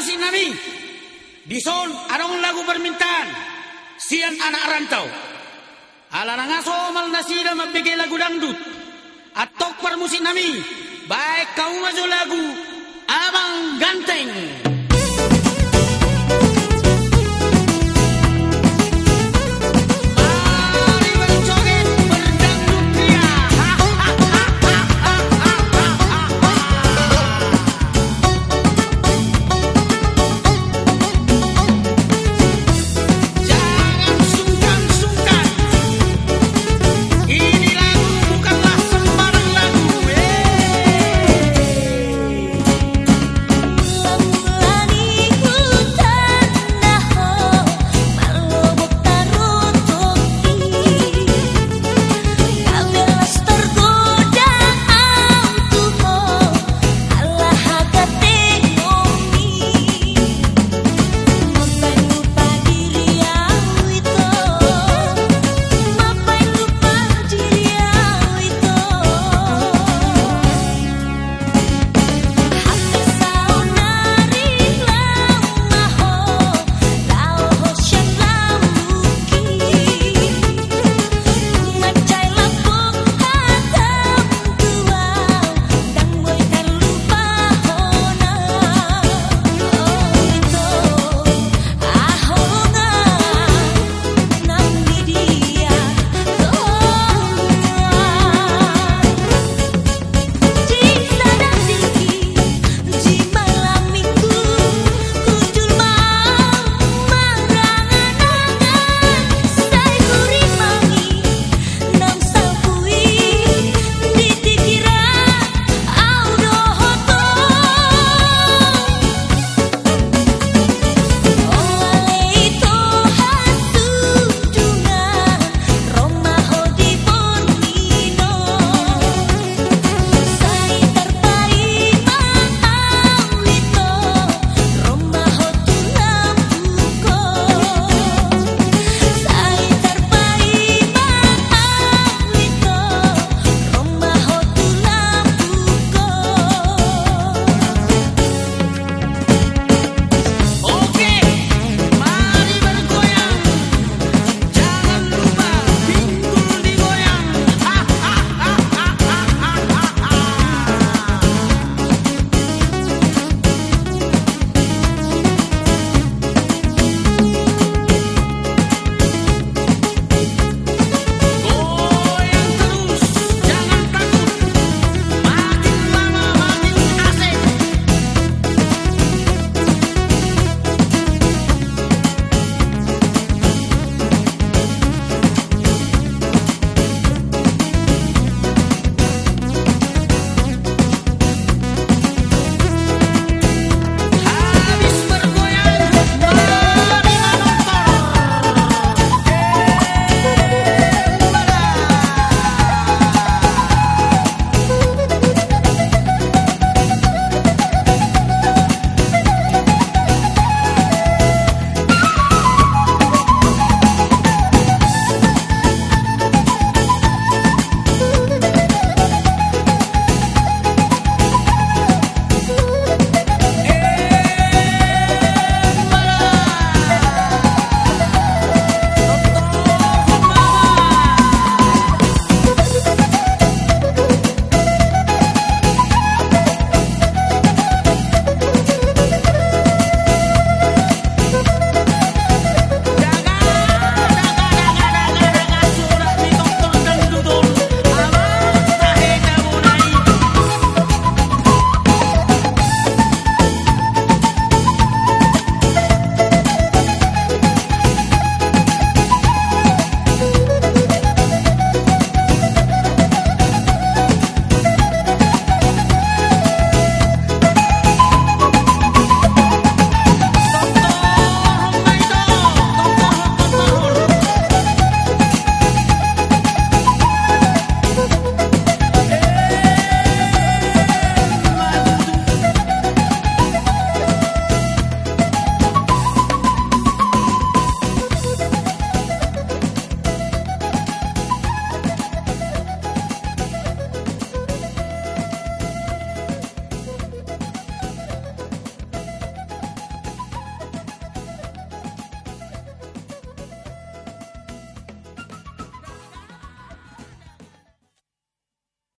musik nami. Dison adong lagu permintaan. Sian anak rantau. Ala nangaso mal nasira mabigay lagu dangdut. Atok permusik nami. Baik kau maju lagu Abang Ganteng.